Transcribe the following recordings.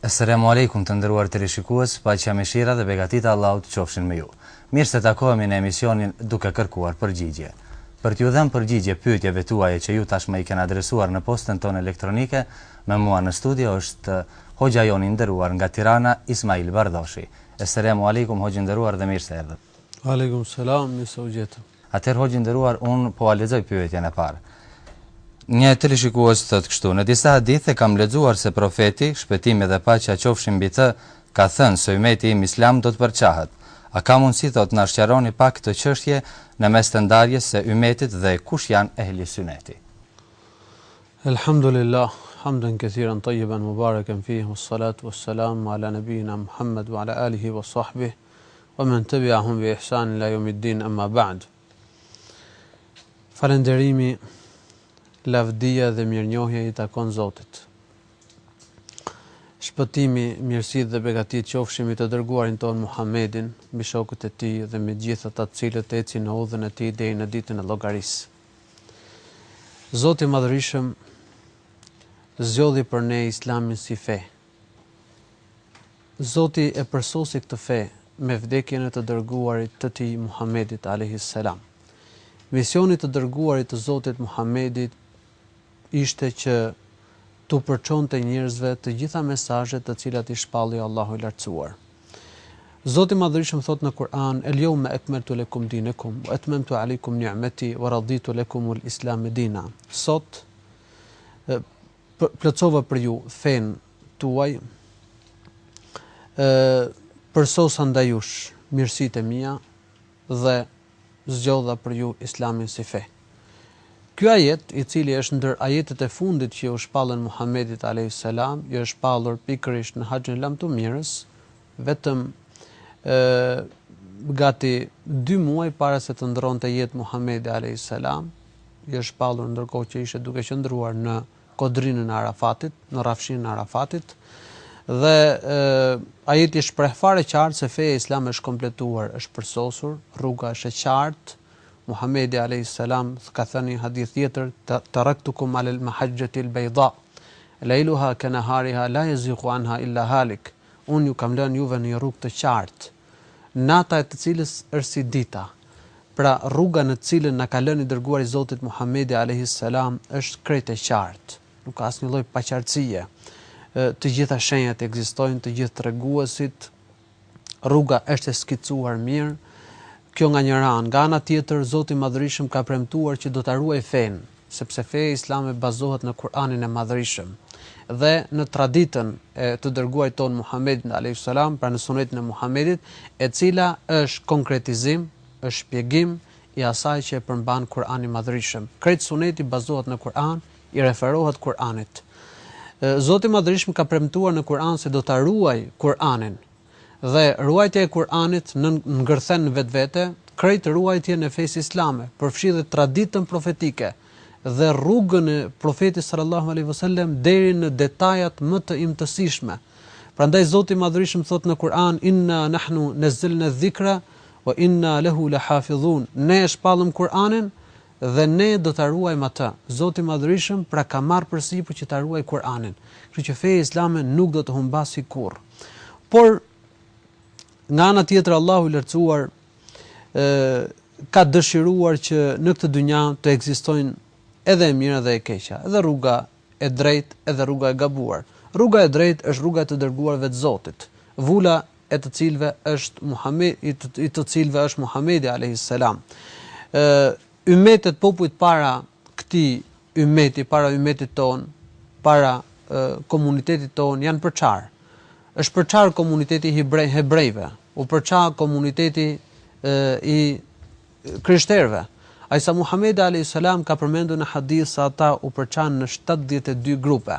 Esselamu Alejkum të nderuar teleshikues, paqja mishira dhe begatitë e Allahut qofshin me ju. Mirë se takohemi në emisionin Duke kërkuar përgjigje. Për t'iu dhënë përgjigje pyetjeve tuaja që ju tashmë i keni adresuar në postën tonë elektronike, me mua në studio është Hoxha jonë i nderuar nga Tirana, Ismail Bardhoshi. Esselamu Alejkum Hoxhë i nderuar dhe mirë se erdhët. Alejkum Selam, mirë se u gjetëm. Atëherë hoxhë i nderuar unë po ua lexoj pyetjen e parë. Një teleshikues thotë kështu, në disa hadithe kam lexuar se Profeti, shpëtimi dhe paqja qofshin mbi të, ka thënë se ymeti im Islam do të përçahet. A ka mundësi thotë na sqaroni pak këtë çështje në mes të ndarjes së ymetit dhe kush janë ehli syneti. Elhamdulilah, hamden kethiran tayyiban mubareken fih, was salatu was salam ala nabiyina Muhammed wa ala alihi wa sahbih, wa men tebi'ahum bi ihsan ila jomiddin emma ba'd Falenderimi lavdia dhe mirënjohja i takon Zotit Shpëtimi, mirësitë dhe begatitë qofshin mbi të dërguarin tonë Muhammedin, mbi shokët e tij dhe mbi gjithë ata të cilët ecin në udhën e tij deri në ditën e llogarisë. Zoti i Madhërishëm zgjodhi për ne Islamin si fe. Zoti e përsosi këtë fe me vdekjen e të Dërguarit të Tij Muhammedit, alejhi selam. Misioni i të Dërguarit të Zotit Muhammedit ishte që t'u përçonte njerëzve të gjitha mesazhet të cilat i shpalli Allahu i Lartësuar. Zoti i Madhërishëm thotë në Kur'an, El jeume ekmeltu lekum dinekum, wa etmemtu alejkum ni'meti, wa raditu lekumul islame dina. Sot, plotësova për ju fenë tuaj, përsosa ndaj jush mirësitë e mia dhe zgjodha për ju Islamin si fe. Ky ajet, i cili është ndër ajetet e fundit që u shpallën Muhamedit alejhi selam, iu është shpallur pikërisht në Haxhin e Lamtumirës, vetëm ë gati dy muaj para se të ndërronte jetë Muhamedi alejhi selam, i është shpallur ndërkohë që ishte duke qëndruar në kodrinën e Arafatit, në rrafshinën e Arafatit, dhe ë, ajeti shpreh fare qartë se feja islam është kompletuar, është përsosur, rruga është e qartë, Muhamedi alayhi salam ka thënë një hadith tjetër, "Taraktukum alal mahajjati al-bayda, layluha ka nahariha la yaziqu anha illa halik." Unë ju kam lënë juve në një rrugë të qartë, Nata e të cilës është si dita. Pra, rruga në të cilën na ka lënë i Dërguari i Zotit Muhamedi alejhi selam është krejt e qartë, nuk ka asnjë lloj paqartësie. Të gjitha shenjat ekzistojnë, të gjithë treguesit, rruga është e skicuar mirë. Kjo nga njëra anë. Nga ana tjetër, Zoti i Madhërishëm ka premtuar që do ta ruajë fenë. sepse feja islame bazohet në Kur'anin e Madhërishëm dhe në traditën e të dërguarit tonë Muhammedit alejhi selam, pra në Sunetin e Muhammedit, e cila është konkretizim, është shpjegim i asaj që e përmban Kur'ani i Madhërishëm. Krejt Suneti bazohet në Kur'an, i referohet Kur'anit. Zoti i Madhërishëm ka premtuar në Kur'an se do ta ruajë Kur'anin, Dhe ruajtja e Kur'anit ngërthen në vetvete krejt ruajtjen e fesë islame, përfshi dhe traditën profetike dhe rrugën e Profetit sallallahu alejhi ve sellem deri në detajat më të imtësishme. Prandaj Zoti i Madhërishëm thotë në Kur'an, Inna nahnu nezzelna ed-dhikra wa inna lehu lahafidhun, Ne e shpallëm Kur'anin dhe Ne do ta ruajmë atë. Zoti i Madhërishëm pra ka marrë përsipër që ta ruajë Kur'anin. Kështu që feja islame nuk do të humbasë kurrë. Por nga ana tjetër Allahu i lartësuar ë ka dëshiruar që në këtë dynja të ekzistojnë edhe e mira dhe e keqja, edhe rruga e drejtë edhe rruga e gabuar. Rruga e drejtë është rruga e të dërguarve të Zotit, vula e të cilëve është Muhamedi i të cilëve është Muhamedi alejhi selam. Ë ymmetet popujt para këtij ymmeti para ymmetit tonë para komunitetit tonë janë përçarë është përçarë komuniteti i hebre hebrejve u përça komuniteti i krishterëve aq sa Muhamedi alejhi selam ka përmendur në hadith se ata u përçanë në shtatëdhjetë e dy grupe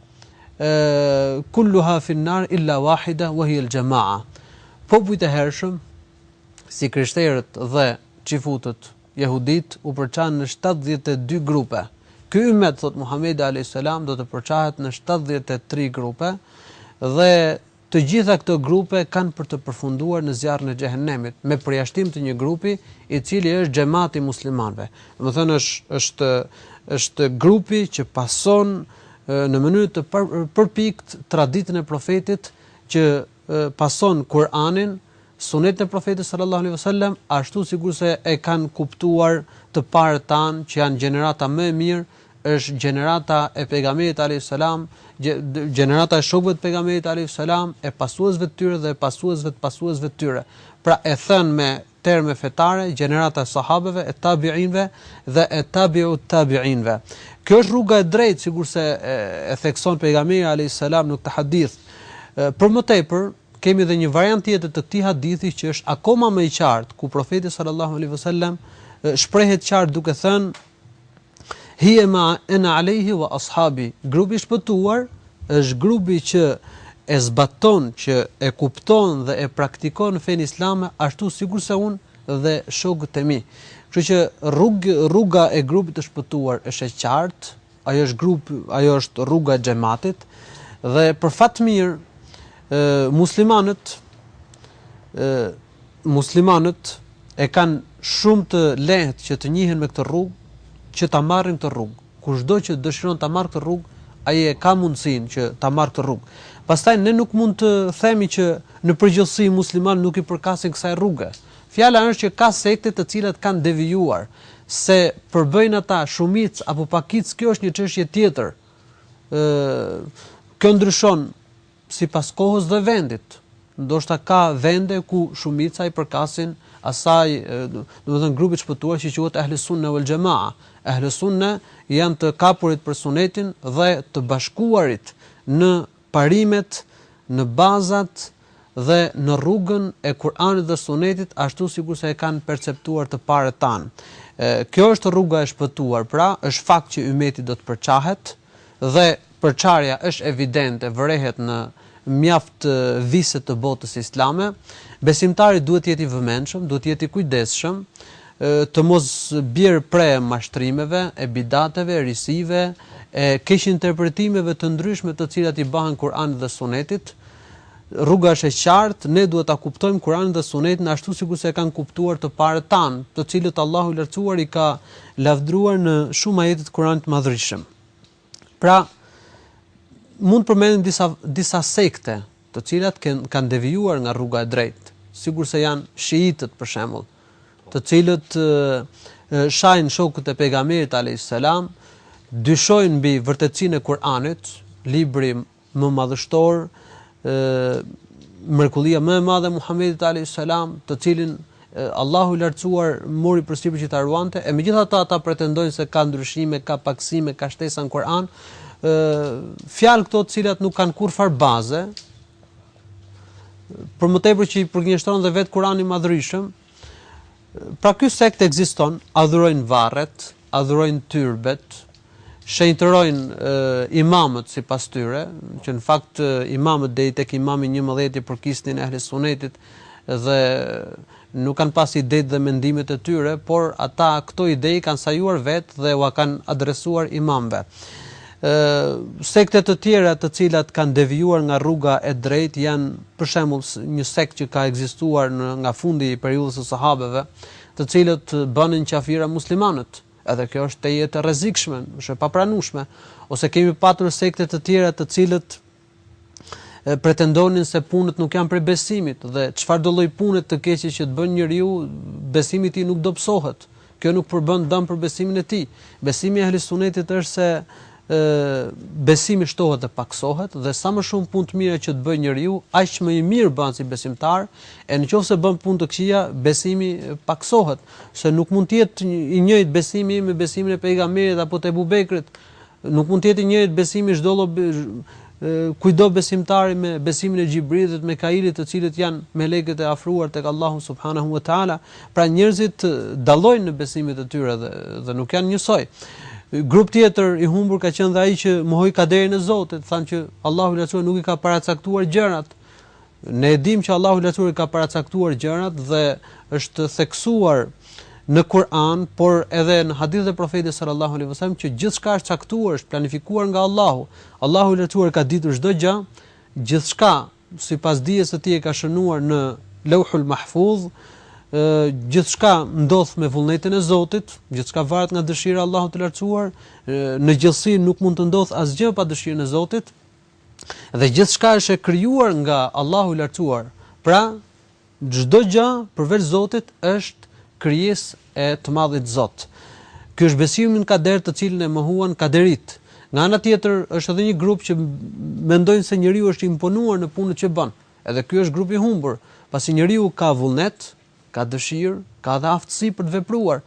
kulluha fi nnar illa wahida wa hiya al jamaa. Popujt e hershëm, si krishterët dhe çifutët, jehuditë, u përçanë në shtatëdhjetë e dy grupe. Ky ymmet, thotë Muhamedi alejhi selam, do të përçahet në shtatëdhjetë e tri grupe dhe Të gjitha këto grupe kanë për të përfunduar në zjarrin e xhehenemit, me përjashtim të një grupi, i cili është xhemati i muslimanëve. Domethënë është është është grupi që pason në mënyrë të përpiktë traditën e Profetit që pason Kur'anin, Sunetin e Profetit sallallahu alejhi ve sellem, ashtu sikurse e kanë kuptuar të parët tanë që janë gjenerata më e mirë është gjenerata e Pejgamberit alejhi selam, gjenerata e shokëve të Pejgamberit alejhi selam, e pasuesve të tyre dhe e pasuesve të pasuesve të tyre. Pra e thënë me terme fetare, gjenerata e sahabeve, e tabiinëve dhe e tabi tabiinëve. Kjo është rruga e drejtë, sikurse e thekson Pejgamberi alejhi selam në këtë hadith. Për më tepër, kemi edhe një variant tjetër të këtij hadithi që është akoma më i qartë, ku profeti sallallahu alaihi wasallam shprehet qartë duke thënë Hije ma ene alejhi ue as'habi, grupi i shpëtuar është grupi që e zbaton, që e kupton dhe e praktikon fenë islame ashtu sikurse unë dhe shokët e mi. Kështu që rrugë rruga e grupit të shpëtuar është e qartë, ajo është grup-, ajo është rruga e xhematit dhe për fat të mirë muslimanët Muslimanët e kanë shumë të lehtë që të njihen me këtë rrugë, që ta marrin këtë rrugë. Kushdo që dëshiron ta marrë këtë rrugë, ai e ka mundësinë që ta marrë këtë rrugë. Pastaj ne nuk mund të themi që në përgjithësi muslimanët nuk i përkasin kësaj rruge. Fjala është që ka sekte të cilat kanë devijuar. Se përbëjnë ata shumicë apo pakicë kjo është një çështje tjetër. Ë kjo ndryshon Sipas kohës dhe vendit, ndoshta ka vende ku shumica i përkasin asaj, domethënë grupit shpëtuar që quhet Ehlus Sunne vel Xhema'a. Ehlus Sunne janë të kapurit për Sunetin dhe të bashkuarit në parimet, në bazat dhe në rrugën e Kur'anit dhe Sunetit ashtu sikurse e kanë perceptuar të parët tanë. Kjo është rruga e shpëtuar, pra është fakt që ymmeti do të përçahet, Dhe përçarja është evidente, vërehet në mjaft vise të botës islame. Besimtari duhet të jetë i vëmendshëm, duhet të jetë i kujdesshëm, të mos bjerë pre e mashtrimeve, e bidateve, e risive, e keqinterpretimeve të ndryshme të cilat i bëhen Kur'anit dhe Sunetit, Rruga është e qartë, ne duhet ta kuptojmë Kuranin dhe Sunetin ashtu sikurse e kanë kuptuar të parët tanë, të cilët Allahu i Lartësuar i ka lavdëruar në shumë ajete të Kuranit të Madhërishëm. Pra, mund të përmenden disa disa sekte, të cilat kanë kanë devijuar nga rruga e drejtë, sikurse janë shiitët për shembull, të cilët shajnë shokët e pejgamberit alejhi selam, dyshojnë mbi vërtetësinë e Kuranit, libri më madhështor, mrekullia më e madhe e Muhamedit alejhi selam, të cilin Allahu i lartësuar mori përsipër që ta ruante, e megjithatë ata pretendojnë se ka ndryshime, ka pakësime, ka shtesa në Kur'an, ë fjalë këto të cilat nuk kanë kurrfarë baze, për më tepër që i përgënjeshtron dhe vetë Kur'ani i Madhërishëm, Pra ky sekt ekziston, adhurojnë varret, adhurojnë tyrbet, shenjtërojnë imamët sipas tyre, që në fakt imamët deri tek imami i njëmbëdhjetë i përkisnin ehli sunetit dhe nuk kanë pas idetë dhe mendimet e tyre, por ata këto ide i kanë sajuar vetë dhe ua kanë adresuar imamëve. Sekte të tjera të cilat kanë devijuar nga rruga e drejtë janë, për shembull, një sektë që ka ekzistuar në nga fundi i periudhës së Sahabeve, të cilët bënin qafira muslimanët. Edhe kjo është tejet e rrezikshme, është e papranueshme. Ose kemi patur sekte të tjera të cilët pretendonin se punët nuk janë prej besimit dhe çfarëdo lloj pune të keqe që të bëjë njeriu, besimi i tij nuk dobësohet. Kjo nuk përbën dëm për besimin e tij. Besimi i ehli sunetit është se besimi shtohet dhe pakësohet dhe sa më shumë punë të mira që të bëjë njeriu, aq më i mirë bëhet si besimtar, e në qoftë se bën punë të këqija, besimi pakësohet, se nuk mund të jetë i njëjtë besimi im me besimin e pejgamberit apo të Ebubekrit, Nuk mund të jetë i njëjtë besimi çdo lloj kujtdo besimtari me besimin e Xhibrilit, Mikailit, të cilët janë melekët e afruar tek Allahu subhanehu ue teala. Pra njerëzit dallojnë në besimet e tyre dhe dhe nuk janë njësoj. Grup tjetër i humbur ka qenë dhe ai që mohoi kaderin e Zotit, thanë që Allahu i lartësuar nuk i ka paracaktuar gjërat. Ne e dimë që Allahu i Lartësuar i ka paracaktuar gjërat dhe është theksuar në Kur'an, por edhe në hadithet e Profetit sallallahu alaihi wasallam që gjithçka është caktuar, është planifikuar nga Allahu. Allahu i Lartësuar ka ditur çdo gjë, gjithçka sipas dijes së tij e ka shënuar në Lauhul Mahfuz, gjithçka ndodh me vullnetin e Zotit, gjithçka varet nga dëshira e Allahut të Lartësuar, në gjithësi nuk mund të ndodh asgjë pa dëshirën e Zotit. Dhe gjithçka është e krijuar nga Allahu i Lartësuar, pra çdo gjë përveç Zotit është krijesë e të Madhit Zot. Ky është besimi në kader të cilin e mohuan kaderitë. Nga ana tjetër është edhe një grup që mendojnë se njeriu është i imponuar në punët që bën. Edhe ky është grup i humbur, pasi njeriu ka vullnet, Ka dëshirë, ka dhe aftësi për të vepruar.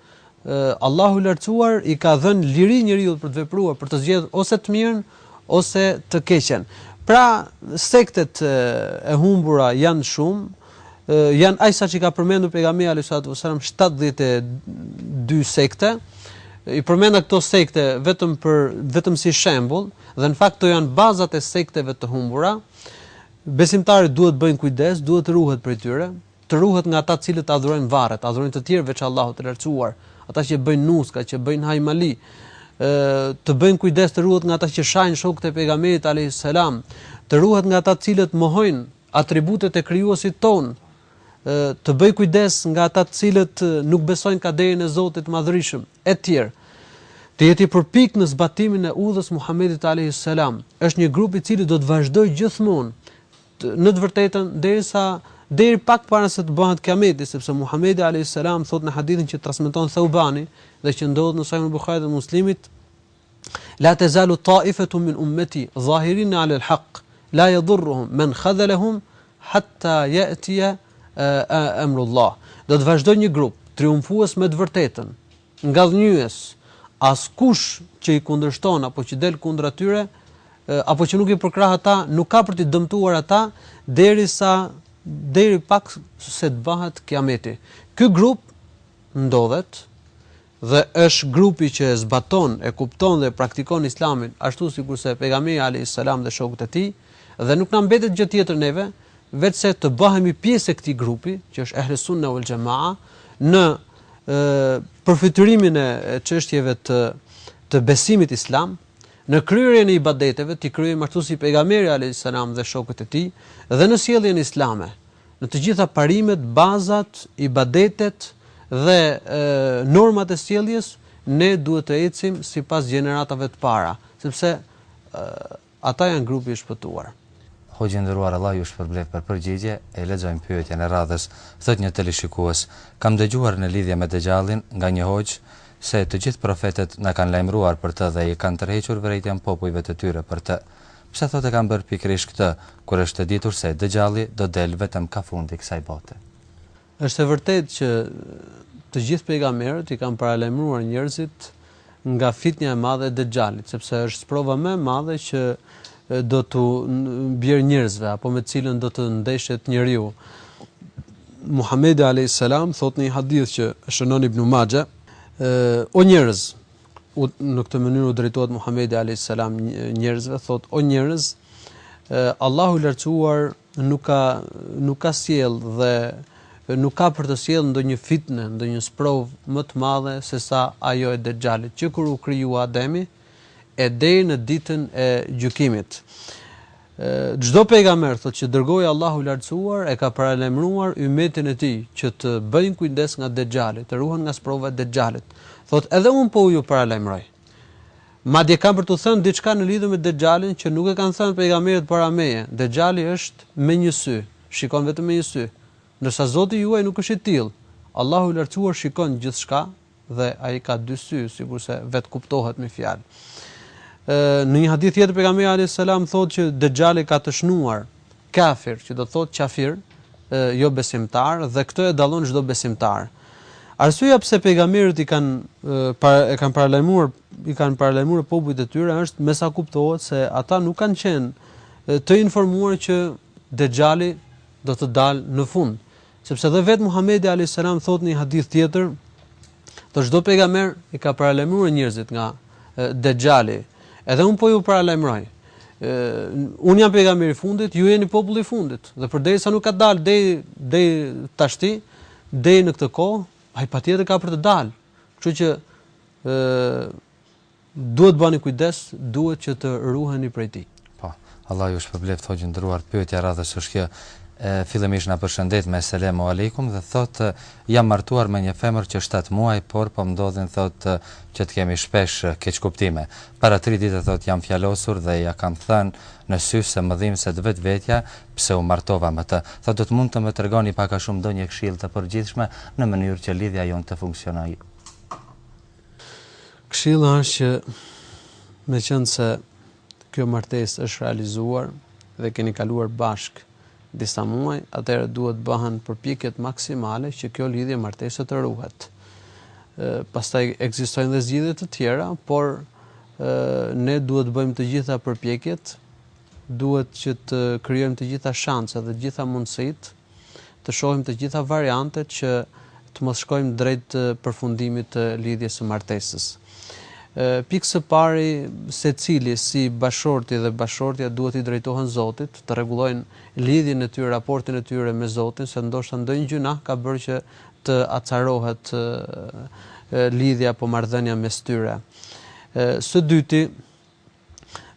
Allahu i Lartësuar i ka dhënë liri njeriut për të vepruar, për të zgjedhur ose të mirën ose të keqen. Pra, sektet e humbura janë shumë, janë aq sa që i ka përmendur Pejgamberi Alejhi Salatu Ves Selam shtatëdhjetë e dy sekte. I përmenda këto sekte vetëm për vetëm si shembull dhe në fakt këto janë bazat e sekteve të humbura. Besimtari duhet të bëjë kujdes, duhet të ruhet prej tyre. Të ruhet nga ata të cilët adhurojnë varret, adhurojnë të tjerë veç Allahut të Lartësuar, ata që bëjnë nuska, që bëjnë hajmali, ë të bëjë kujdes të ruhet nga ata që shajnë shokët e Pejgamberit alejhi selam, të ruhet nga ata të cilët mohojnë atributet e Krijuesit tonë, ë të bëjë kujdes nga ata të cilët nuk besojnë kaderin e Zotit të Madhërishëm, etj. Të jetë i përpiktë në zbatimin e udhës Muhamedit alejhi selam, është një grup i cili do të vazhdojë gjithmonë në të vërtetën derisa deri pak para se të bëhet kiameti, sepse Muhamedi alayhis salam thotë në hadithin që transmeton Thaubani dhe që ndodhet në Sahihun e Buhariut dhe Muslimit, la tazalu ta'ifatu min ummati zahirin 'ala al-haq, la yadhurruhum man khadhalahum hatta ya'tiya amru Allah. Do të vazhdojë një grup triumfues me të vërtetën, Ngadhnjyes, Askush që i kundërshton apo që del kundra atyre, apo që nuk i përkrah ata, nuk ka për t'i dëmtuar ata deri sa deri pak se të bëhet Kiameti. Ky grup ndodhet dhe është grupi që e zbaton, e kupton dhe e praktikon Islamin ashtu sikurse Pejgamberi alejhi selam dhe shokët e tij, dhe nuk na mbetet gjë tjetër neve vetëm se të bëhemi pjesë e këtij grupi, që është Ehlesunne vel Xhema'a, në përfytyrimin e çështjeve të të besimit islam në kryerjen e ibadeteve t'i kryejmë ashtu si pejgamberi alayhis salam dhe shokët e tij dhe në sjelljen islame në të gjitha parimet, bazat, ibadetet dhe e, normat e sjelljes ne duhet të ecim sipas gjeneratave të para, sepse e, Ata janë grupi i shpëtuar. Hoxhë i nderuar Allah ju shpërbleftë për përgjigje, e lexojmë pyetjen e radhës, thotë një teleshikues, kam dëgjuar në lidhje me Dexhallin nga një hoxhë se të gjithë profetët na kanë lajmëruar për të dhe i kanë tërhequr vërejtjen popujve të tyre për të. Pse thotë e kanë bërë pikërisht këtë, kur është e ditur se Dexhalli do del vetëm kah fundi i kësaj bote. Është e vërtetë që të gjithë pejgamberët i kanë paralajmëruar njerëzit nga fitnja e madhe e Dexhalit, sepse është sprova më e madhe që do t'u bjerë njerëzve apo me të cilën do të ndeshet njeriu. Muhamedi alayhis salam thotë në një hadith që shënon Ibn Majah, o njerëz, në këtë mënyrë u drejtohet Muhamedi alayhis salam njerëzve, thotë o njerëz, Allahu i lartësuar nuk ka nuk ka sjell dhe nuk ka për të sjellë ndonjë fitne, ndonjë sprovë më të madhe se sa ajo e Dexhalit, që kur u krijua Ademi e deri në ditën e gjykimit. Çdo pejgamber thotë që dërgoi Allahu i Lartësuar e ka paralajmëruar ymetin e tij që të bëjnë kujdes nga Dexhali, të ruhen nga sprova e Dexhalit. Thotë edhe unë po ju paralajmëroj. Madje kam për t'u thënë diçka në lidhje me Dexhalin që nuk e kanë thënë pejgamberët para meje, Dexhali është me një sy, shikon vetëm me një sy, ndërsa Zoti juaj nuk është i tillë. Allahu i Lartësuar shikon gjithçka dhe Ai ka dy sy, sikurse vetë kuptohet me fjalë. Në një hadith tjetër pejgamberi alejhi selam thotë që Dexhali ka të shnuar Kafir, që do të thotë qafir, jo besimtar, dhe këtë e dallon çdo besimtar. Arsyeja pse pejgamberët i kanë e kanë paralajmëruar i kanë paralajmëruar popujt e tyre është me sa kuptohet se ata nuk kanë qenë të informuar që Dexhali do të dalë në fund. Sepse dhe vetë Muhamedi alejhi selam thotë në një hadith tjetër, të çdo pejgamber i ka paralajmëruar njerëzit nga Dexhali. Edhe un po ju paralajmëroj. Un jam pejgamberi i fundit, ju jeni populli i fundit. Dhe përderisa nuk ka dalë deri deri tashti, deri në këtë kohë, ai patjetër ka për të dalë. Kështu që ë Duhet të bani kujdes, duhet që të ruheni prej tij. Po. Allah ju shpërbleftë hoxhë i nderuar, pyetja e radhës është kjo, fillimisht na përshëndet me Selem u Alejkum dhe thotë jam martuar me një femër që shtatë muaj por po më ndodhin thotë që të kemi shpesh keqkuptime. Para tri ditëve thotë jam fjalosur dhe ia kam thënë në sy se më dhimbset vetvetja pse u martova me të. Thotë do të mund të më tregoni pak a shumë ndonjë këshillë të përgjithshme në mënyrë që lidhja jonë të funksionojë. Këshilla është që meqenëse kjo martesë është realizuar dhe keni kaluar bashkë disa muaj, atëherë duhet bëhen përpjekjet maksimale që kjo lidhje martese të ruhet. Pastaj ekzistojnë dhe zgjidhje të tjera, por ne duhet të bëjmë të gjitha përpjekjet, duhet që të krijojmë të gjitha shanset dhe të gjitha mundësitë të shohim të gjitha variantet që të mos shkojmë drejt përfundimit të lidhjes së martesës. Pikë së pari, secili si bashkëshorti dhe bashkëshortja duhet t'i drejtohen Zotit, të rregullojnë lidhjen e tyre, raportin e tyre me Zotin, se ndoshta ndonjë gjynah ka bërë që të acarohet lidhja apo marrëdhënia mes tyre. Së dyti,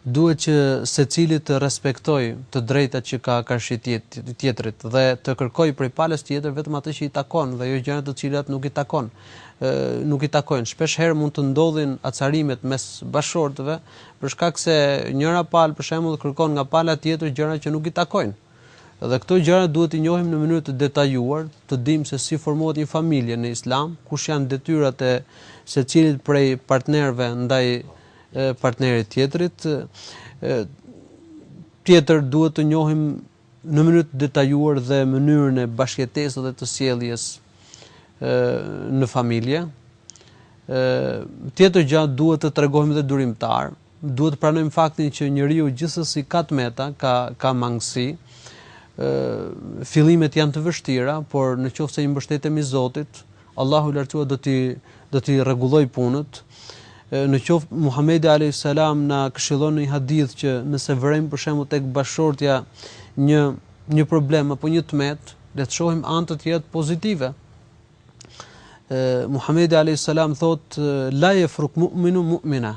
Duhet që secili të respektojë të drejtat që ka karshi tjetrit dhe të kërkojë prej palës tjetër vetëm atë që i takon dhe jo gjëra të cilat nuk i takon, nuk i takojnë. Shpeshherë mund të ndodhin acarimet mes bashkëshortëve për shkak se njëra palë për shembull kërkon nga pala tjetër gjëra që nuk i takojnë. Dhe këto gjëra duhet t'i njohim në mënyrë të detajuar, të dimë se si formohet një familje në Islam, kush janë detyrat e secilit prej partnerëve ndaj partnerit tjetrit. Tjetër duhet të njohim në mënyrë të detajuar dhe mënyrën e bashkëjetesës dhe të sjelljes në familje. Tjetër gjë duhet të tregohemi dhe durimtar, duhet të pranojmë faktin që njeriu gjithsesi ka të meta, ka ka mangësi. Fillimet janë të vështira, por në qoftë se i mbështetemi Zotit, Allahu i Lartësuar do t'i do t'i rregullojë punët. Në qoftë Muhamedi alayhis salam na këshillon në një hadith që nëse vërejmë për shembull tek bashkëshortja një një problem apo një të metë, le të shohim anë të tjera pozitive. Muhamedi alayhis salam thotë la yafruk mu'minu mu'mina.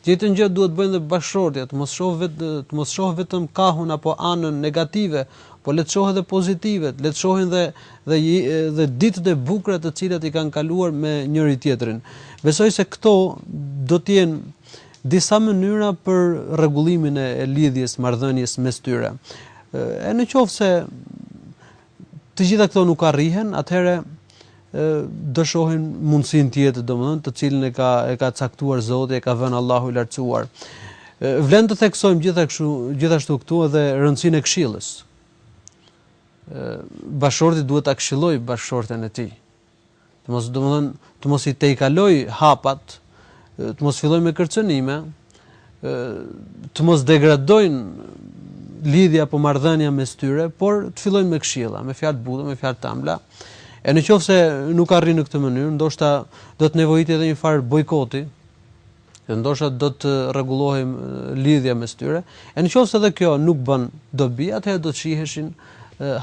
Të njëjtën gjë duhet të bëjë dhe bashkëshortja, të mos shohë vetë, të mos shohë vetëm kahun apo anën negative, por le të shohë edhe pozitivet, le të shohin dhe dhe dhe ditët e bukura të cilat i kanë kaluar me njëri-tjetrin. Besoj se këto do të jenë disa mënyra për rregullimin e lidhjes, marrëdhënies mes tyre. E në qoftë se të gjitha këto nuk arrihen, atëherë ë do shohin mundësinë tjetër, domethënë, të cilën e ka e ka caktuar Zoti, e ka vënë Allahu i lartësuar. Vlen të theksojmë gjithashtu gjithashtu këtu edhe rëndësinë e këshillës. Ë bashkëshorti duhet ta këshillojë bashkëshorten e tij. të mos domethënë të mos i tejkalojë hapat, të mos fillojë me kërcënime, të mos degradojë lidhja apo marrëdhënia mes tyre, por të fillojnë me këshilla, me fjalë të buta, me fjalë t'ambla. E në qoftë se nuk arrin në këtë mënyrë, ndoshta do të nevojitej edhe një farë bojkoti, dhe ndoshta do të rregullohej lidhja mes tyre. E në qoftë se edhe kjo nuk bën dobi, atëherë do të shiheshin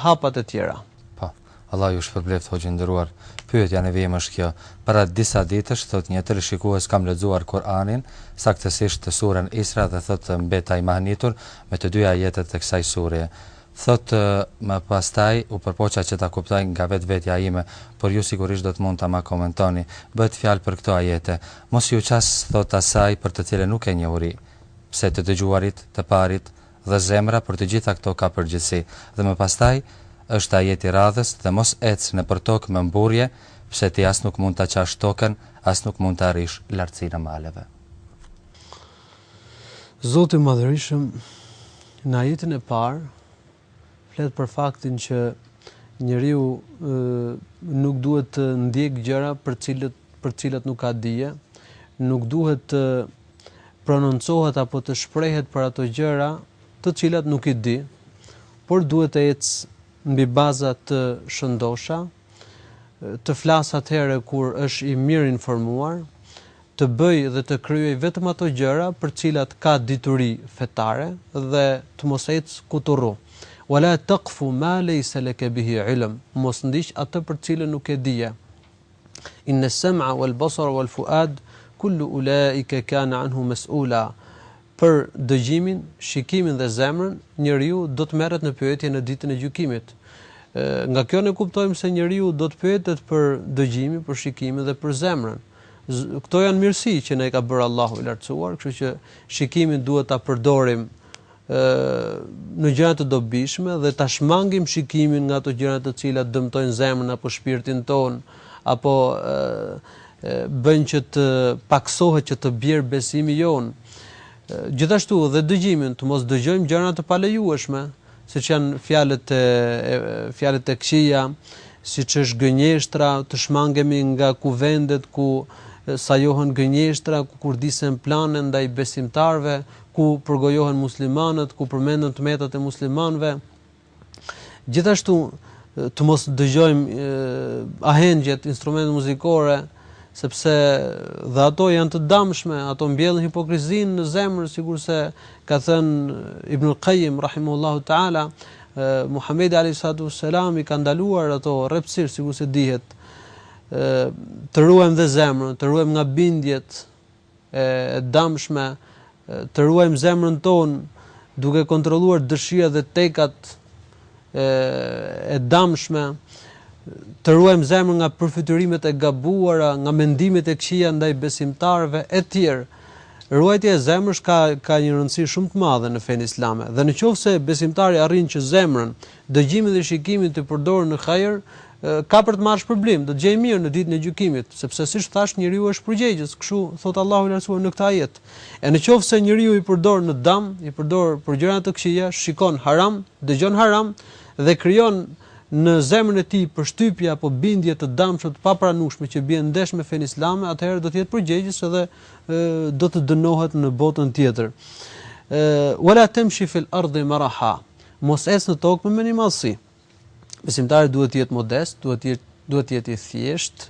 hapat e tjera. Po. Allah ju shpërbleftë hoxhë i nderuar. Pyetja në vijim është kjo, para disa ditësh thotë një teleshikues kam lexuar Kur'anin, saktësisht të surja Isra dhe thotë mbeta i mahnitur me këto dy ajete të kësaj sureje. Thotë më pastaj u përpoqa që ta kuptoj nga vetë vetja ime, por ju sigurisht do të mund të ma komentoni. Bëhet fjalë për këto ajete. Mos iu qas thotë asaj për të cilën nuk ke njohuri. Pse të dëgjuarit, të parit, dhe zemra për të gjitha këto ka përgjegjësi dhe më pastaj është ajeti i radhës dhe mos ec nëpër tokë me mburrje pse ti as nuk mund ta çash tokën as nuk mund të arrish lartësinë e maleve. Zoti i Madhërishëm në ajetin e parë flet për faktin që njeriu nuk duhet të ndjekë gjëra për cilat për cilat nuk ka dije, nuk duhet të prononcohet apo të shprehet për ato gjëra të cilat nuk i di, por duhet të ecë mbi baza të shëndosha, të flasë atëherë kur është i mirëinformuar, të bëjë dhe të kryejë vetëm ato gjëra për të cilat ka dituri fetare dhe të mos ecë kuturru. Wala taqfu ma leysa laka bihi ilm, mos ndiq atë për të cilën nuk ke dije. Inna as-sam'a wal-basara wal-fu'ad kullu ula'ika kana 'anhu mas'ula, Për dëgjimin, shikimin dhe zemrën, njeriu do të merret në pyetje në Ditën e Gjykimit. Nga kjo ne kuptojmë se njeriu do të pyetet për dëgjimin, për shikimin dhe për zemrën. Këto janë mirësi që na i ka bërë Allahu i Lartësuar, kështu që shikimin duhet ta përdorim në gjëra të dobishme dhe ta shmangim shikimin nga ato gjëra të cilat dëmtojnë zemrën apo shpirtin tonë apo bëjnë që të pakësohet që të bjerë besimi jonë. Gjithashtu dhe dëgjimin, të mos dëgjojmë gjëra të palejueshme, siç janë fjalët e fjalët e këqija, siç është gënjeshtra, të shmangemi nga kuvendet ku sajohen gënjeshtra, ku kurdisen plane ndaj besimtarëve, ku përgojohen muslimanët, ku përmenden të metat e muslimanëve. Gjithashtu të mos dëgjojmë ahengjet, instrumentet muzikore, sepse dhe ato janë të dëmshme, ato mbjellin hipokrizinë në zemër, sikurse ka thënë Ibn Qayyim rahimullahu taala, Muhamedi alayhi salatu wassalam i ka ndaluar ato rreptësisht, sikurse dihet, të ruajmë dhe zemrën, të ruajmë nga bindjet, e dëmshme, të ruajmë zemrën tonë duke kontrolluar dëshirat dhe tekat e dëmshme, të ruajmë zemrën nga përfytyrimet e gabuara, nga mendimet e këqija ndaj besimtarëve etj. Ruajtja e zemrës ka ka një rëndësi shumë të madhe në fenë islame. Dhe në qoftë se besimtari arrin që zemrën, dëgjimin dhe shikimin t'i përdorë në hajër, Ka për të marrë shpërblim, do të gjejë mirë në Ditën e Gjykimit, sepse siç thashë njeriu është përgjegjës, kështu thotë Allahu i Lartësuar në këtë ajet. E në qoftë se njeriu i përdor në dëm, i përdor për gjëra të këqija, shikon haram, dëgjon haram dhe krijon në zemrën e tij përshtypje apo bindje të dëmshme të papranueshme që bien ndesh me fenë islame, atëherë do të jetë përgjegjës dhe do të dënohet në botën tjetër. Wala tamshi fil ardi maraha. Mos ec në tokë me mendjemadhësi. Besimtari duhet të jetë modest, duhet të jetë duhet të jetë i thjeshtë,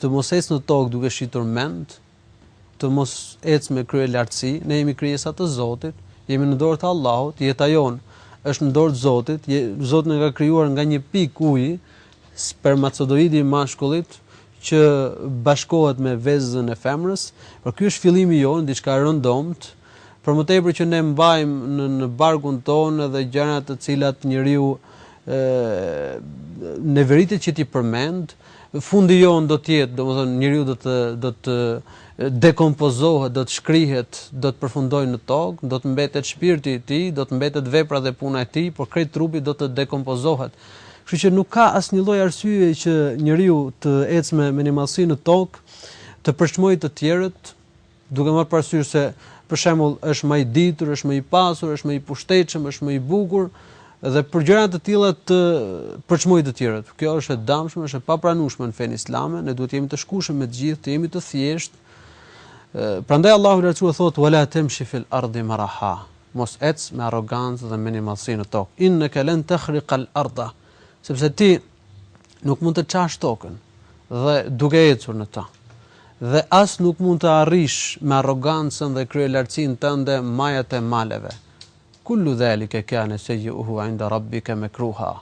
të mos ecë në tokë duke shitur mend, të mos ecë me kryelartësi, ne jemi krijesa të Zotit, jemi në dorë të Allahut, jeta jonë është në dorë të Zotit, Zoti na ka krijuar nga një pikë uji, spermatozoidi i mashkullit që bashkohet me vezën e femrës, por ky është fillimi jonë, diçka e rëndomtë, Për më tepër që ne mbajmë në në barkun tonë edhe gjëra të cilat njeriu neveritet që t'i përmend, fundi jonë do të jetë, domethënë njeriu do të do të dekompozohet, do të shkrihet, do të përfundojë në tokë, do të mbetet shpirti i tij, do të mbetet vepra dhe puna e tij, por krejt trupi do të dekompozohet. Kështu që nuk ka asnjë lloj arsyeje që njeriu të ecë me me mendjemadhësi në tokë, të përçmojë të tjerët, Duke marrë parasysh se, për shembull, është më i ditur, është më i pasur, është më i pushtetshëm, është më i bukur dhe për gjëra të tilla të përçmojë të tjerët. Kjo është e dëmshme, është e papranueshme në fenë islame, ne duhet të jemi të shkushëm me të gjithë, të jemi të thjeshtë. Prandaj Allahu i Lartësuar thotë: "Wala tamshi fil ardi maraha." Mos ec me arrogancë dhe me mendjemadhësi në tokë. Innaka lan takhriqa al-arda. Sepse ti nuk mund të çash tokën dhe duke ecur në të, dhe as nuk mund të arrish me arrogancën dhe kryelartësinë tënde majat e maleve. Kullu dhalike kane seyyi'uhu 'inda Rabbike mekruha.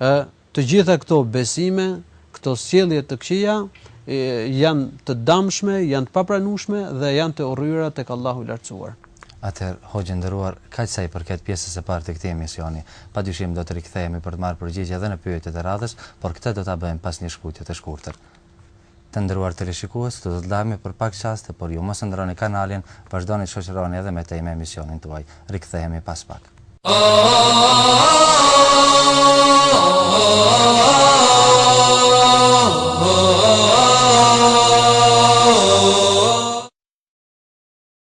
E, të gjitha këto besime, këto sjellje të këqija, janë të dëmshme, janë të papranueshme dhe janë të urryera tek Allahu i Lartësuar. Atëherë, hoxhë i nderuar, kaq sa i përket pjesës së parë të këtij emisioni. Padyshim do të rikthehemi për të marrë përgjigje edhe në pyetjet e radhës, por këtë do ta bëjmë pas një shkputje të shkurtër. Të nderuar teleshikues, do të ndahemi për pak çaste, por ju mos e ndërroni kanalin, vazhdoni të shoqëroheni edhe më tej me emisionin tuaj. Rikthehemi pas pak.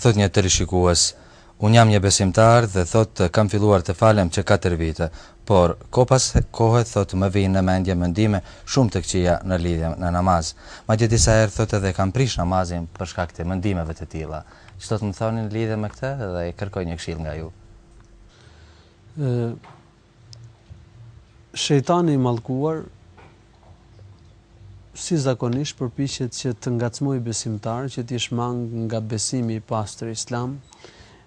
Thotë një teleshikues, Unë jam një besimtar dhe thotë kam filluar të falem që katër vite, por kohë pas kohe thotë më vijnë në mendje mendime shumë të këqija në lidhje në namaz. Madje disa herë thotë edhe kam prish namazin për shkak të mendimeve të tilla. Ç'do të më thoni në lidhje me këtë dhe kërkoj një këshillë nga ju. Shejtani i mallkuar, si zakonisht, përpiqet që të ngacmojë besimtarët që t'i shmangë nga besimi i pastër islam,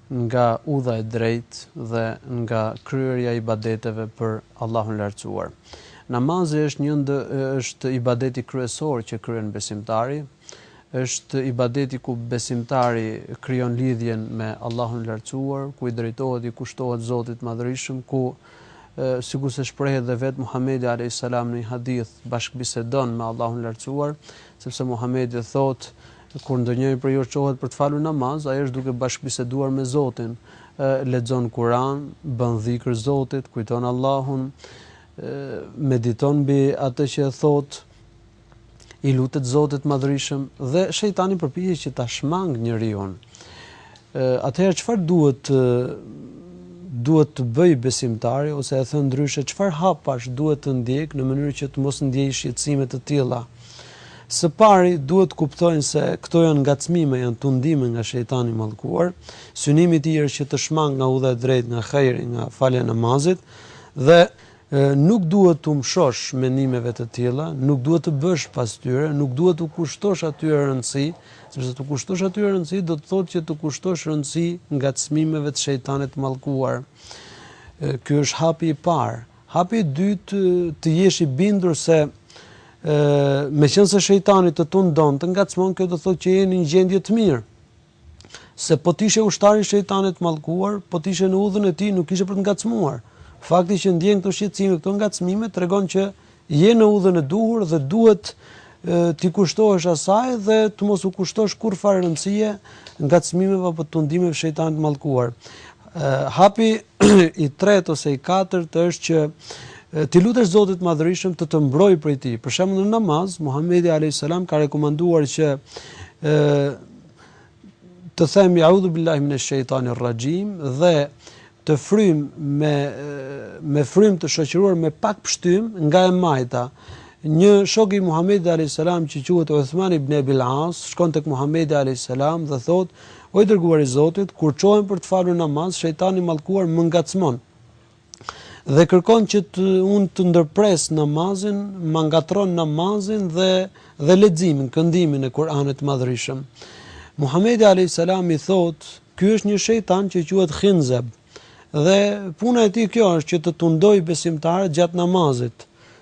nga udha e drejtë dhe nga kryerja e ibadeteve për Allahun e Lartësuar. Namazi është një ndë, është ibadeti kryesor që kryen besimtari, Është ibadeti ku besimtari krijon lidhjen me Allahun e Lartësuar, ku i drejtohet, i kushtohet Zotit të Madhërishëm, ku, sikurse shprehet dhe vetë Muhamedi alejhi selam në një hadith, bashkëbisedon me Allahun e Lartësuar, sepse Muhamedi thotë, Kur ndonjëri prej jush çohet për të falur namaz, ai është duke bashkëbiseduar me Zotin, lexon Kuran, bën dhikr Zotit, kujton Allahun, mediton mbi atë që e thotë, i lutet Zotit të Madhërishëm dhe shejtani përpiqet që ta shmang njeriun. Atëherë çfarë duhet duhet të bëj besimtari ose e thënë ndryshe çfarë hapash duhet të ndjek në mënyrë që të mos ndjej shqetësime të tilla. Së pari duhet të kuptojnë se këto janë ngacmime, janë tundime nga shejtani i mallkuar. Synimi i tij është që të shmang nga udha e drejtë, nga hajri, nga falja e namazit dhe Nuk duhet t'u mshosh mendimeve të tilla, nuk duhet të bësh pas tyre, nuk duhet t'u kushtosh atyre rëndësi, sepse t'u kushtosh atyre rëndësi do të thotë që t'u kushtosh rëndësi ngacmimeve të shejtanit të mallkuar. Ky është hapi i parë. Hapi i dytë, të jesh i bindur se meqenëse shejtani të tundon, të ngacmon, kjo do të thotë që je në një gjendje të mirë. se po të ishe ushtar i shejtanit të mallkuar, po të ishe në udhën e tij, nuk kishe për të ngacmuar. Fakti që ndjen këto shqetësime, këto ngacmime tregon që je në udhën e duhur dhe duhet t'i kushtohesh asaj dhe të mos u kushtosh kurrfarë rëndësie ngacmimeve apo tundimeve të shejtanit të mallkuar. Hapi i tretë ose i katërt është që t'i lutesh Zotit të Madhërishëm të të mbrojë prej tij. Për shembull në namaz, Muhamedi alayhis salam ka rekomanduar që të themi a'udhu billahi min ash-shaytani rrajim dhe të fryjmë me me frym të shoqëruar me pak pshtym nga e majta. Një shok i Muhamedit alayhis salam që quhet Uthman ibn Abi al-As shkon tek Muhamedi alayhis salam dhe thot: "O i dërguari i Zotit, kur çohem për të falur namaz, shejtani i mallkuar më ngacmon." dhe kërkon që të unë të ndërpres namazin, ma ngatërron namazin dhe dhe leximin, këndimin e Kur'anit të Madhërishëm. Muhamedi alayhis salam i thot, ky është një shejtan që quhet Khinzab. Dhe puna e tij kjo është që të tundoj besimtarët gjatë namazit.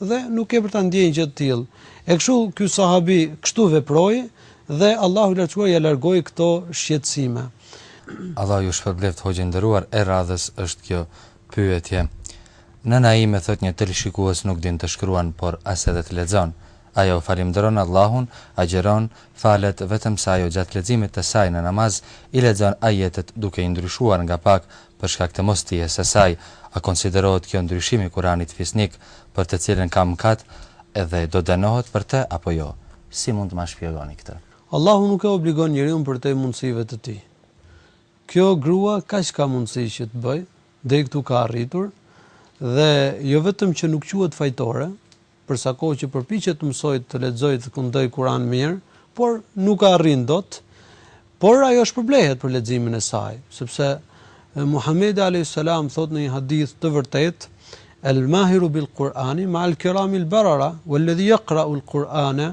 Dhe nuk ke për ta ndjerë gjë të tillë. E kështu ky sahabi kështu veproi dhe Allahu i Lartësuar ia largoi këto shqetësime. Allahu ju shpërbleftë hoxhë i nderuar, e radhës është kjo pyetje. Nëna ime thotë një teleshikues nuk din të shkruan por as edhe të lexon. Ajo falimnderon Allahun, agjeron, falet, vetëm se ajo gjatë leximit të saj në namaz i lexon ajetet duke i ndryshuar nga pak për shkak të mosdijes së saj, a konsiderohet kjo ndryshim i Kuranit fisnik për të cilën ka mëkat edhe do dënohet për të apo jo? Si mund të ma shpjegoni këtë? Allahu nuk e obligon njeriun përtej mundësive të tij. Kjo grua kaq ka mundësi që të bëjë, deri këtu ka arritur dhe jo vetëm që nuk quhet fajtore, për sa kohë që përpiqet të mësojë të lexojë, të këndojë Kuran mirë, por nuk arrin dot, por ajo shpërblehet për leximin e saj, sepse Muhamedi alejhi selam thotë në një hadith të vërtetë, El-mahiru bil-Kur'ani ma'al-kiramil-barara, wal-ladhi yaqra'ul-Kur'ana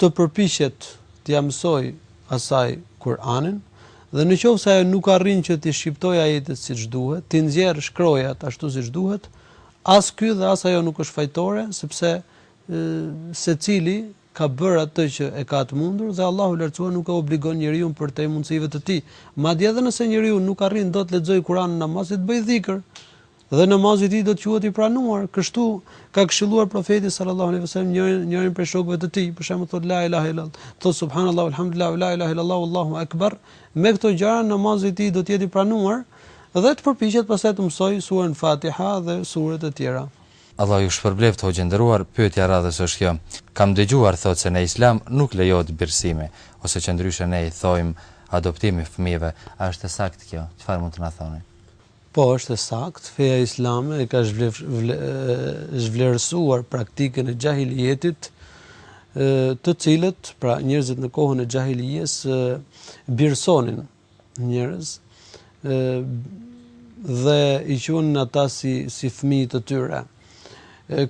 të përpiqet t'ia mësojë asaj Kur'anin, dhe në qoftë se ajo nuk arrin që t'i shqiptojë ajetet siç duhet, t'i nxjerrë shkronjat ashtu siç duhet, as ky dhe as ajo nuk është fajtore, sepse secili ka bërë atë që e ka të mundur dhe Allahu i Lartësuar nuk e obligon njeriun përtej mundësive të tij. Madje edhe nëse njeriu nuk arrin dot të lexojë Kur'anin në namaz, le të bëjë dhikr. Dhe namazi i tij do të quhet i pranuar. Kështu ka këshilluar Profeti sallallahu alejhi ve sellem njërin njërin prej shokëve të tij, për shembull thotë la ilaha illallah, thotë subhanallahu elhamdulillah la ilaha illallah wallahu akbar. Me këto gjëra namazi i tij do të jetë i pranuar dhe të përpiqet pastaj të mësojë surën Fatiha dhe sure të tjera. Allah ju shpërbleftë hoxhë i nderuar, pyetja e radhës është kjo, kam dëgjuar thotë se në Islam nuk lejohet birësimi, ose që ndryshe ne i thojmë adoptimi i fëmijëve, a është e saktë kjo, çfarë mund të na thoni? Po, është e saktë, feja islame e ka zhvlerësuar praktikën e xhahilijetit, të cilët, pra njerëzit në kohën e xhahilijes, birësonin njerëz dhe i quanin ata si fëmijë të tyre.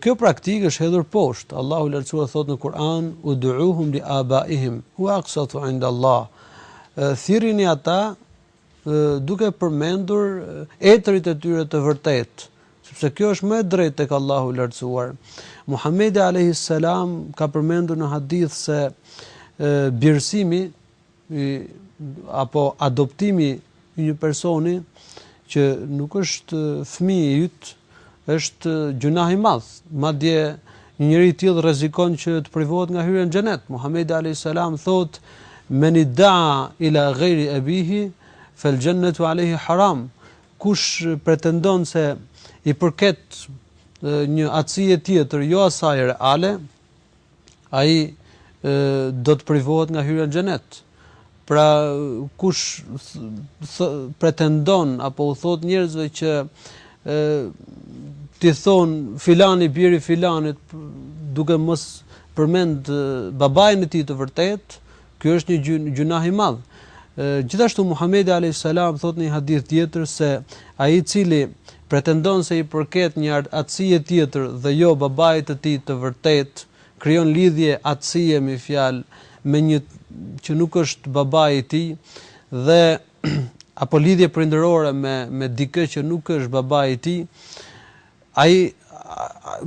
Kjo praktikë është hedhur poshtë. Allahu i Lartësuar thotë në Kur'an: "Ud'uhum li abaihim huwa aqsatu 'inda Allah." Thirrini ata duke përmendur etërit e tyre të vërtetë, sepse kjo është më e drejtë tek Allahu i Lartësuar. Muhamedi alayhi salam ka përmendur në hadith se birësimi apo adoptimi i një personi që nuk është fëmijë i yti, Është gjynah i madh. Madje një njeri i tillë rrezikon që të privohet nga hyrja në xhenet. Muhamedi alejhi selam thotë: "Men idda'a ila ghejri abihi, fel xhennetu alejhi haram." Kush pretendon se i përket një atësie tjetër, jo asaj reale, ai do të privohet nga hyrja në xhenet. Pra kush pretendon apo u thotë njerëzve që t'i thonë filani biri i filanit duke mos përmend babain e tij të vërtetë, Ky është një gjyn, gjynah i madh. Gjithashtu Muhamedi alayhis salam thotë në një hadith tjetër se ai i cili pretendon se i përket një atësie tjetër dhe jo babait të tij të vërtetë, krijon lidhje atësie me fjalë me një që nuk është babai i tij dhe apo lidhje prindërore me me dikë që nuk është babai i tij, ai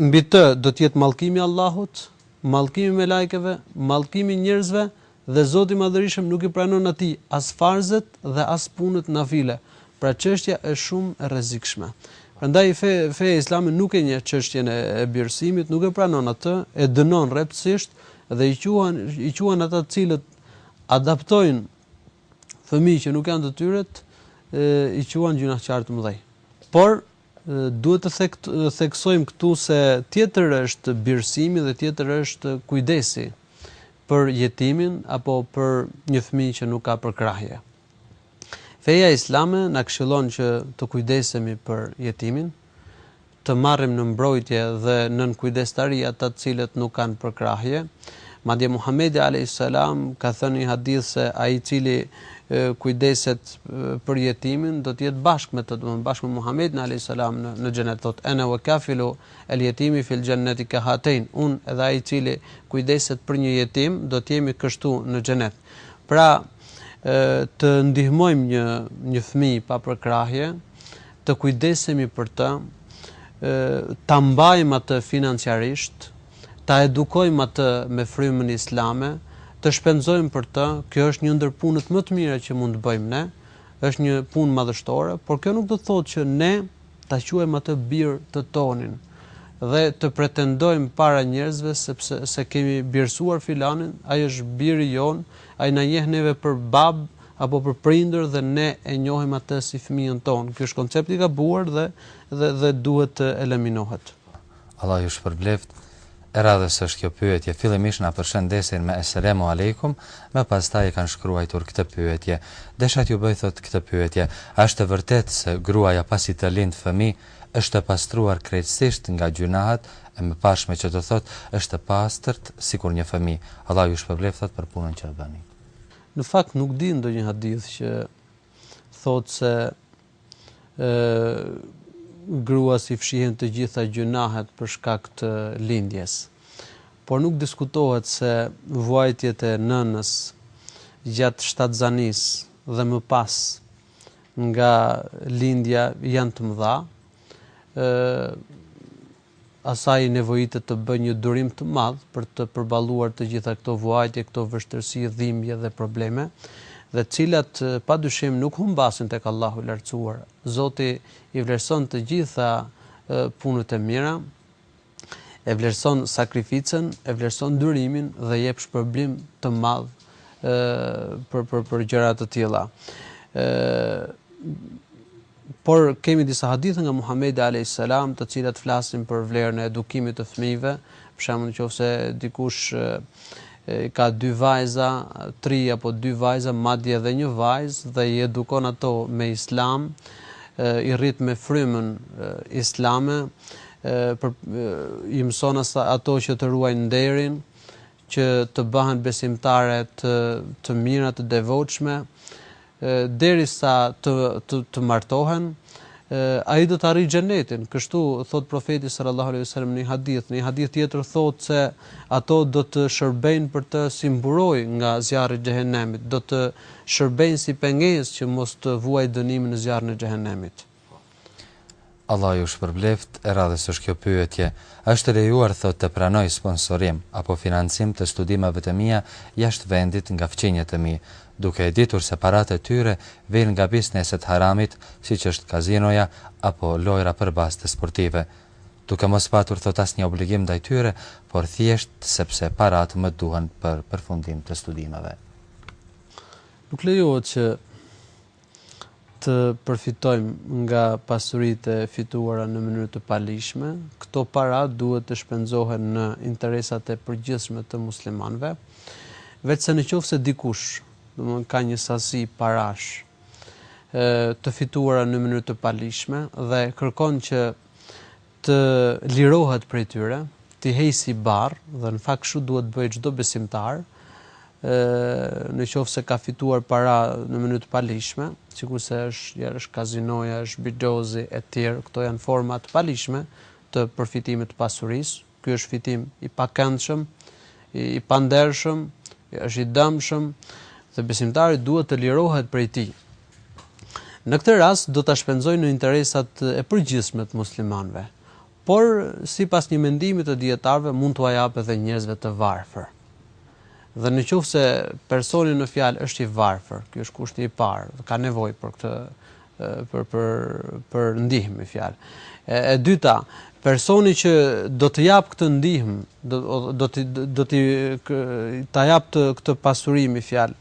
mbi të do të jetë mallkim i Allahut, mallkim i melajkeve, mallkim i njerëzve dhe Zoti i Madhërishëm nuk i pranon atij as farzet dhe as punët nafile. Pra çështja është shumë e rrezikshme. Prandaj fe, feja islame nuk e njeh çështjen e birësimit, nuk e pranon atë, e dënon rreptësisht dhe i quan i quan ata të cilët adaptojnë fëmijë që nuk janë të tyret, i quan gjynahçarë të mëdhenj. Por Duhet të theksojmë këtu se tjetër është birësimi dhe tjetër është kujdesi për jetimin apo për një fëmijë që nuk ka përkrahje. Feja islame na këshillon që të kujdesemi për jetimin, të marrim në mbrojtje dhe nën kujdestari ata të cilët nuk kanë përkrahje. Madje Muhamedi alayhis salam ka thënë një hadith se ai i cili e, kujdeset për jetimin do të jetë bashkë me të, domethënë bashkë me Muhamedin alayhis salam në në xhenet thotë ana wa kafilu al yatimi fil jannati ka hatain unë edhe ai i cili kujdeset për një jetim do të jemi kështu në xhenet. Pra të ndihmojmë një një fëmijë pa përkrahje, të kujdesemi për të, ta mbajmë atë financiarisht, ta edukojmë atë me frymën islame, të shpenzojmë për të, kjo është një ndër punët më të mira që mund të bëjmë ne, është një punë madhështore, por kjo nuk do të thotë që ne ta quajmë atë bir të tonin dhe të pretendojmë para njerëzve sepse se kemi birësuar filanin, ai është biri jonë, ai na njeh neve për bab apo për prindër dhe ne e njohim atë si fëmijën tonë. Ky është koncept i gabuar dhe dhe dhe duhet të eliminohet. Allahu ju shpërbleftë. E radhës është kjo pyetje. Fillimisht na përshëndesin me Eselemu Alejkum, më pastaj e kanë shkruajtur këtë pyetje. Desha t'ju bëj thotë këtë pyetje, a është e vërtetë se gruaja pasi të lindë fëmijë është e pastruar krejtësisht nga gjynahet e mëparshme që do thotë është e pastërt sikur një fëmijë. Allahu ju shpërbleftë thotë për punën që e bëni. Në fakt nuk di ndonjë hadith që thotë se gruas i fshihen të gjitha gjynahet për shkak të lindjes. Por nuk diskutohet se vuajtjet e nënës gjatë shtatzanisë dhe më pas nga lindja janë të mëdha. Asaj i nevojitet të bëjë një durim të madh për të përballuar të gjitha këto vuajtje, këto vështirësi, dhimbje dhe probleme, dhe të cilat padyshim nuk humbasin tek Allahu i Lartësuar. Zoti i vlerëson të gjitha punët e mira, e vlerëson sakrificën, e vlerëson durimin dhe jep shpërblim të madh për për për gjëra të tilla. Por kemi disa hadithe nga Muhamedi alejhi selam të cilat flasin për vlerën e edukimit të fëmijëve, për shembull në qoftë se dikush ka dy vajza, tri apo dy vajza, madje edhe një vajzë dhe i edukon ato me Islam, i rrit me frymën Islame, i mëson ato që të ruajnë nderin, që të bëhen besimtare të të mira të devotshme derisa të të, të martohen ai do të arrijë xhenetin. Kështu thot profeti sallallahu alejhi wasallam në një hadith. Në një hadith tjetër thot se ato do të shërbejnë për të si mburojë nga zjarri i xhehenemit, do të shërbejnë si pengesë që mos të vuajë dënimin në zjarrin e xhehenemit. Allahu ju shpërbleft, e radhës është kjo pyetje. A është e lejuar thotë të pranoj sponsorim apo financim të studimeve të mia jashtë vendit nga fqinjët e mi, duke e ditur se paratë e tyre vijnë nga bizneset e haramit siç është kazinoja apo lojra për baste sportive. Duke mos patur thotë asnjë obligim ndaj tyre, por thjesht sepse paratë më duhen për përfundim të studimeve. Nuk lejohet që të përfitojmë nga pasuritë e fituara në mënyrë të paligjshme, këto para duhet të shpenzohen në interesat e përgjithshme të muslimanëve, veçse në qoftë se dikush, domthonë ka një sasi parash të fituara në mënyrë të paligjshme dhe kërkon që të lirohet prej tyre, t'i heq si barrë, dhe në fakt kështu duhet të bëjë çdo besimtar, në qoftë se ka fituar para në mënyrë të paligjshme, sikurse është ja është kazinoja, është bixhozi etj, këto janë forma të paligjshme të përfitimit të pasurisë, ky është fitim i pakëndshëm, i pandershëm, është i dëmshëm dhe besimtari duhet të lirohet prej tij. Në këtë rast do ta shpenzojë në interesat e përgjithshme të muslimanëve, por sipas një mendimi të dijetarëve mund t'ua japë edhe njerëzve të varfër. Dhe në qoftë se personi në fjalë është i varfër, ky është kushti i parë, ka nevojë për këtë për për për ndihmë me një fjalë. E, e dyta, personi që do të jap këtë ndihmë, do do të do të ta jap këtë pasuri me një fjalë,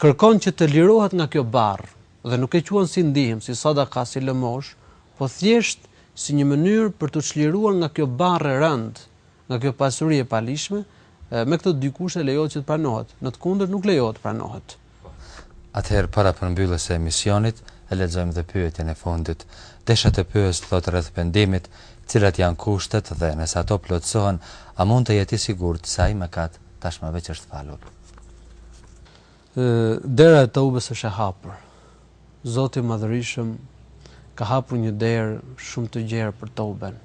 Kërkon që të lirohet nga kjo barrë dhe nuk e quan si ndihmë, si sadaka, si lëmoshë, po thjesht si një mënyrë për t'u çliruar nga kjo barrë e rëndë, nga kjo pasuri e paligjshme, me këto dy kushte lejohet që të pranohet, në të kundërt nuk lejohet të pranohet. Atëherë para përmbylljes së emisionit, e lexojmë dhe pyetjen e fundit. Desha të pyes, thotë rreth pendimit, cilat janë kushtet dhe, nëse ato plotësohen, a mund të jetë i sigurt se ai mëkat, tashmë veç është falur. Dera e Toubes është e hapur. Zoti i Madhërishëm ka hapur një derë shumë të gjerë për Touben,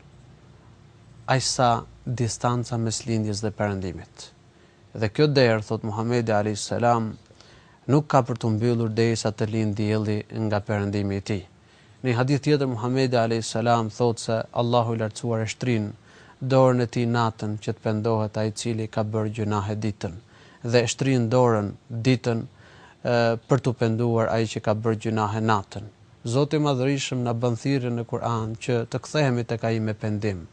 aq sa distanca mes lindjes dhe perëndimit. Dhe kjo derë, thotë Muhamedi alejhi selam, nuk ka për t'u mbyllur derisa të lindë dielli nga perëndimi i tij. Në një hadith tjetër Muhamedi alejhi selam thotë se Allahu i Lartësuar e shtrin dorën e tij natën që të pendohet ai i cili ka bërë gjynahe ditën, dhe e shtrin dorën ditën për t'u penduar ai që ka bërë gjynahe natën. Zoti i Madhërishëm na bën thirrje në Kur'an që të kthehemi tek Ai me pendim.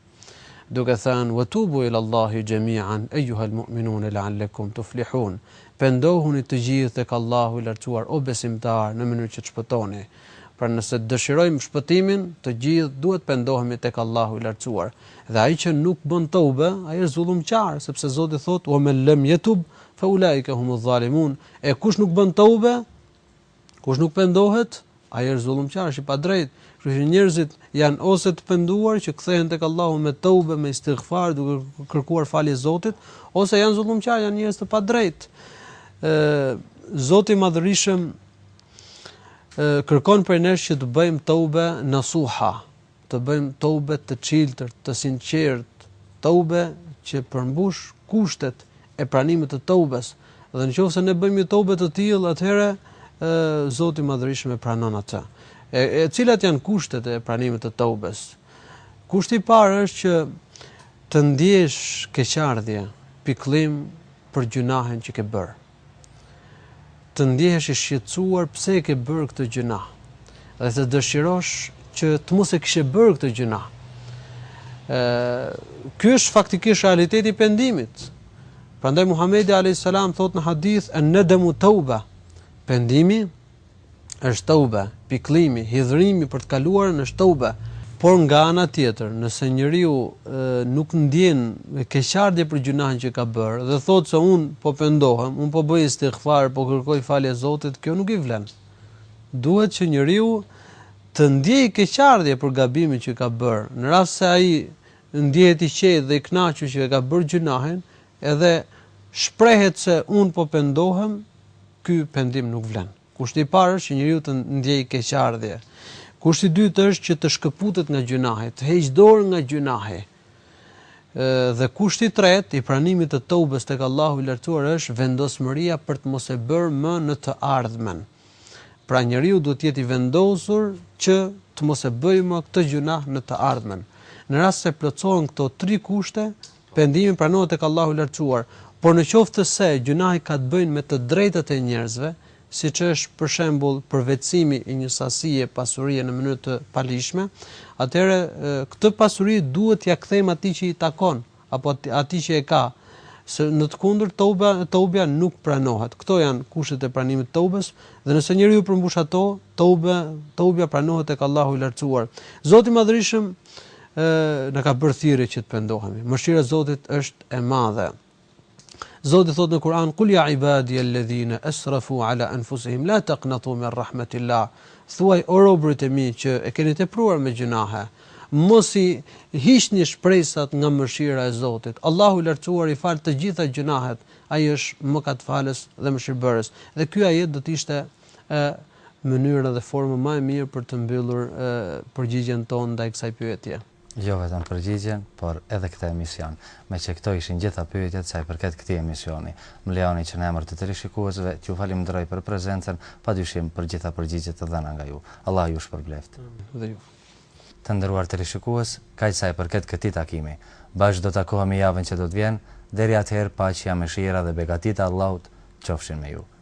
duke thënë, Wa tubu ila Allahi jami'an eyyuha al-mu'minun la'allakum tuflihun, Pendohuni të gjithë tek Allahu i Lartësuar o besimtarë në mënyrë që të shpëtoni. Pra nëse dëshirojmë shpëtimin, të gjithë duhet të pendohemi tek Allahu i Lartësuar. Dhe ai që nuk bën toube, ai është zullumqar, sepse Zoti thotë, Wa men lem yetub fa ulaika humuz zalimun, E kush nuk bën toube, Kush nuk pendohet, ai është zullumqar, është i padrejtë. Kështu që njerëzit janë ose të penduar që kthehen tek Allahu me toube, me istighfar, duke kërkuar falje Zotit, ose janë zullumqar, janë njerëz të padrejtë. Ë Zoti i Madhërishëm kërkon prej nesh që të bëjmë toube nasuha, të bëjmë toube të çiltërt, të sinqertë, toube që përmbush kushtet e pranimit të toubes, dhe në qoftë se ne bëjmë një toube të tillë, atëherë Zoti i Madhërishëm e pranon atë. E, e cilat janë kushtet e pranimit të toubes? Kushti i parë është që të ndjesh keqardhje, pikëllim për gjynahen që ke bërë. të ndjehesh i shqetësuar pse e ke bërë këtë gjynah dhe të dëshirosh që të mos e kishe bërë këtë gjynah. Ë ky është faktikisht realiteti i pendimit. Prandaj Muhamedi alejhi selam thotë në hadith an-nadamu tauba. Pendimi është tëube, pikëllimi, hidhërimi për të kaluarën është tëube. Por nga ana tjetër, nëse njeriu nuk ndjen keqardhje për gjynahin që ka bërë dhe thotë se unë po pendohem, unë po bëj istighfar, po kërkoj falje Zotit, kjo nuk i vlen. Duhet që njeriu të ndjejë keqardhje për gabimin që ka bërë. Në rast se ai ndjehet i qetë dhe i kënaqur që e ka bërë gjynahin, edhe shprehet se unë po pendohem, Ky pendim nuk vlen. Kushti i parë është që njeriu të ndjejë keqardhje. Kushti i dytë është që të shkëputet nga gjynahi, të heqë dorë nga gjynahi. Dhe kushti i tretë i pranimit të teubes tek Allahu i Lartësuar është vendosmëria për të mos e bërë më në të ardhmen. Pra njeriu duhet të jetë i vendosur që të mos e bëjë më këtë gjynah në të ardhmen. Në rast se plotësohen këto tri kushte, Pendimi pranohet tek Allahu i Lartësuar, por në qoftë se gjynahi ka të bëjnë me të drejtat e njerëzve, siç është për shembull përvetësimi i një sasie pasurie në mënyrë të paligjshme, atëherë këtë pasuri duhet t'ia kthejmë atij që i takon, apo atij që e ka, se në të kundërt teubja nuk pranohet. Këto janë kushtet e pranimit të teubes, dhe nëse njeriu përmbush ato, teubja pranohet tek Allahu i Lartësuar. Zoti i Madhërishëm, Ë, na ka bërë thirrje që të pendohemi. Mëshira e Zotit është e madhe. Zoti thotë në Kur'an: "Kul ya ibadi alladhina asrafu ala anfusihim la taqnatu min rahmatillah." Thuaj o robërit e mi që e keni tepruar me gjynahe, mos i hiqni shpresat nga mëshira e Zotit. Allahu i Lartësuar i fal të gjitha gjynahet, Ai është Mëkatfalës dhe Mëshirbërës. Dhe ky ajet do të ishte e mënyra dhe forma më e mirë për të mbyllur përgjigjen tonë ndaj kësaj pyetje. Jo vetëm përgjigjen, por edhe këtë emision, meqë këto ishin gjitha pyetjet sa i përket këtij emisioni. Më lejoni që në emër të teleshikuesve, t'ju falimnderoj për prezencën, pa dyshim për gjitha përgjigjet e dhëna nga ju. Allahu ju shpërbleftë. Amin. Dhe ju. Të nderuar teleshikues, kaq sa i përket këtij takimi. Bashkë do takohemi javën që do të vjen, deri atëherë paqja, mëshira dhe begatitë e Allahut qofshin me ju.